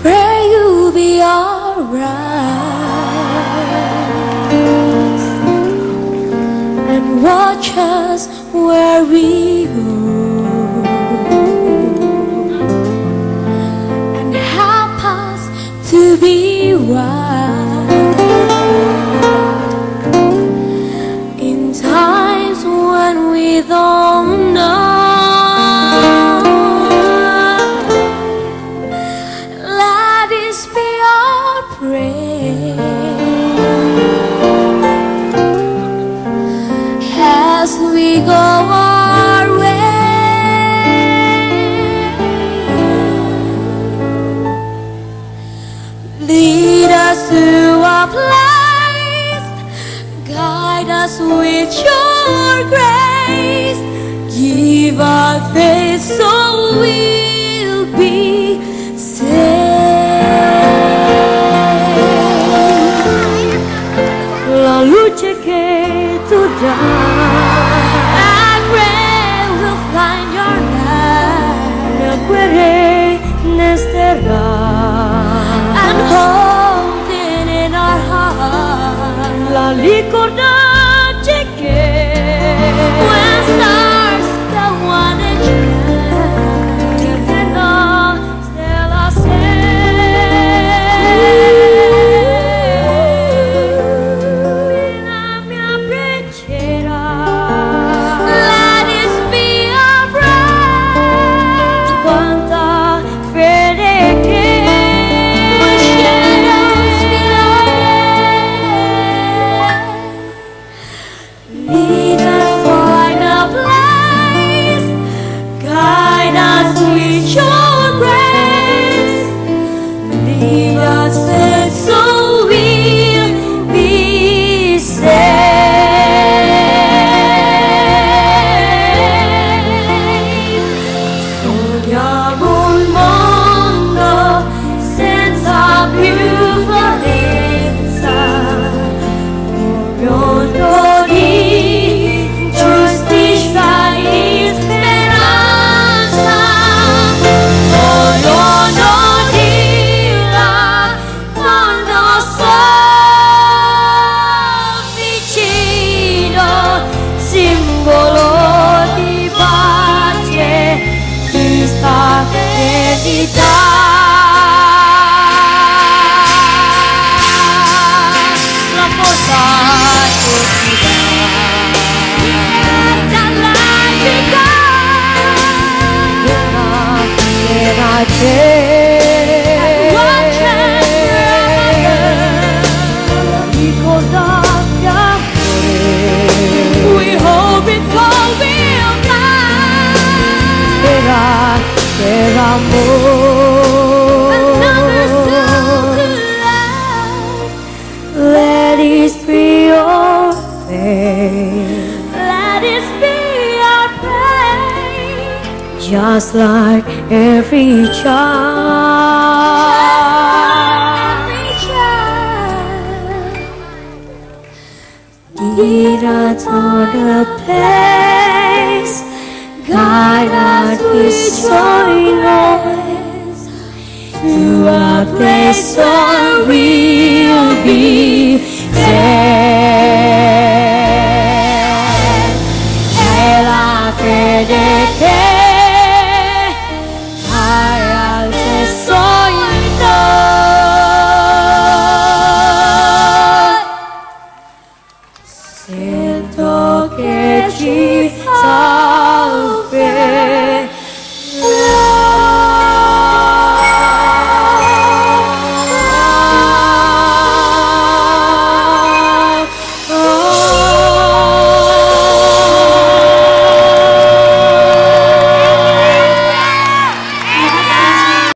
Pray you'll be alright. And watch us where we go we go our way. Lead us to a place, guide us with your grace. Give us faith so we'll be saved. La luce che tu dai, 记得。Let it be our prayer. Just like every child. Lead us to the place, guide us with your noise to a place where we'll la